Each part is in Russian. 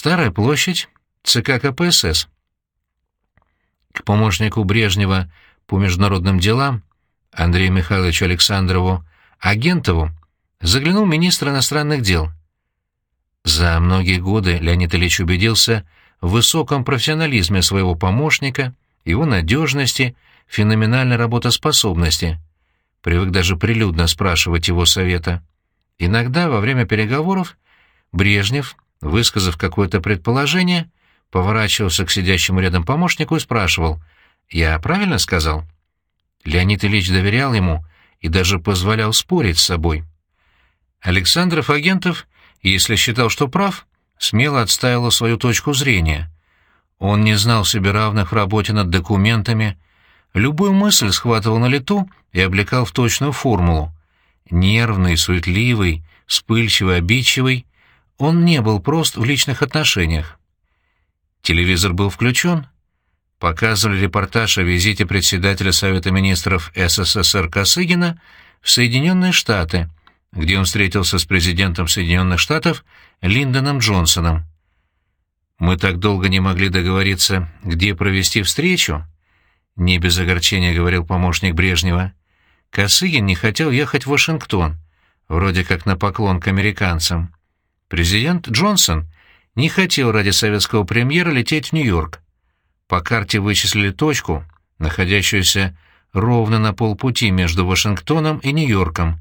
Старая площадь, ЦК КПСС. К помощнику Брежнева по международным делам Андрею Михайловичу Александрову Агентову заглянул министр иностранных дел. За многие годы Леонид Ильич убедился в высоком профессионализме своего помощника, его надежности, феноменальной работоспособности. Привык даже прилюдно спрашивать его совета. Иногда во время переговоров Брежнев, высказав какое-то предположение, поворачивался к сидящему рядом помощнику и спрашивал, «Я правильно сказал?» Леонид Ильич доверял ему и даже позволял спорить с собой. Александров Агентов, если считал, что прав, смело отстаивал свою точку зрения. Он не знал себе равных в работе над документами, любую мысль схватывал на лету и облекал в точную формулу. Нервный, суетливый, вспыльчивый, обидчивый, он не был прост в личных отношениях. Телевизор был включен. Показывали репортаж о визите председателя Совета министров СССР Косыгина в Соединенные Штаты, где он встретился с президентом Соединенных Штатов Линдоном Джонсоном. «Мы так долго не могли договориться, где провести встречу», — не без огорчения говорил помощник Брежнева. Косыгин не хотел ехать в Вашингтон, вроде как на поклон к американцам. Президент Джонсон не хотел ради советского премьера лететь в Нью-Йорк. По карте вычислили точку, находящуюся ровно на полпути между Вашингтоном и Нью-Йорком,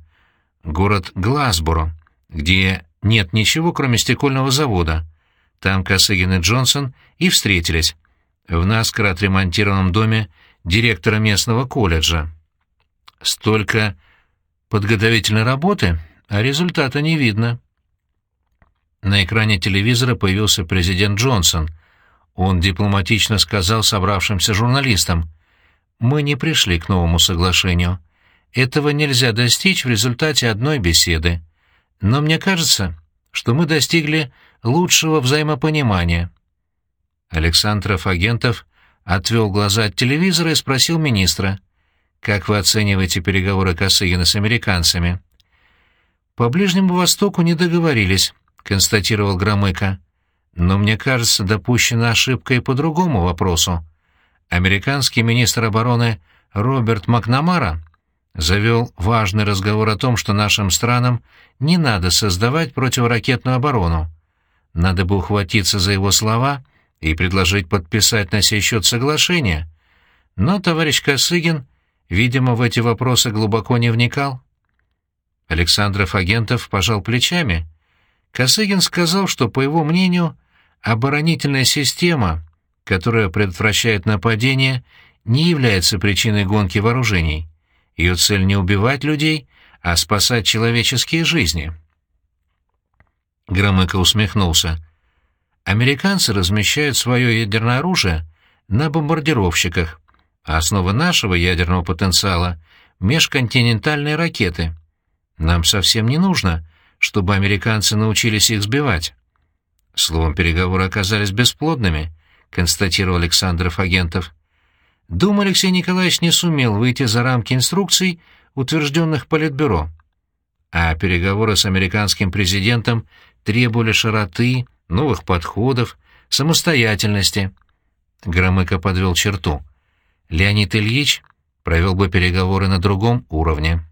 город Глазборо, где нет ничего, кроме стекольного завода. Там Косыгин и Джонсон и встретились, в наскоро отремонтированном доме директора местного колледжа. Столько подготовительной работы, а результата не видно. На экране телевизора появился президент Джонсон. Он дипломатично сказал собравшимся журналистам, «Мы не пришли к новому соглашению. Этого нельзя достичь в результате одной беседы. Но мне кажется, что мы достигли лучшего взаимопонимания». Александров Агентов отвел глаза от телевизора и спросил министра, «Как вы оцениваете переговоры Косыгина с американцами?» «По Ближнему Востоку не договорились», — констатировал Громыко. «Но мне кажется, допущена ошибка и по другому вопросу. Американский министр обороны Роберт Макнамара завел важный разговор о том, что нашим странам не надо создавать противоракетную оборону. Надо бы ухватиться за его слова и предложить подписать на сей счет соглашение. Но товарищ Косыгин, видимо, в эти вопросы глубоко не вникал. Александров Агентов пожал плечами — Косыгин сказал, что, по его мнению, оборонительная система, которая предотвращает нападение, не является причиной гонки вооружений. Ее цель не убивать людей, а спасать человеческие жизни. Громыко усмехнулся. Американцы размещают свое ядерное оружие на бомбардировщиках, а основа нашего ядерного потенциала — межконтинентальные ракеты. Нам совсем не нужно — чтобы американцы научились их сбивать. Словом, переговоры оказались бесплодными, констатировал Александров Агентов. Думаю, Алексей Николаевич не сумел выйти за рамки инструкций, утвержденных Политбюро. А переговоры с американским президентом требовали широты, новых подходов, самостоятельности. Громыко подвел черту. Леонид Ильич провел бы переговоры на другом уровне.